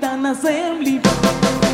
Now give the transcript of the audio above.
gritan assembly.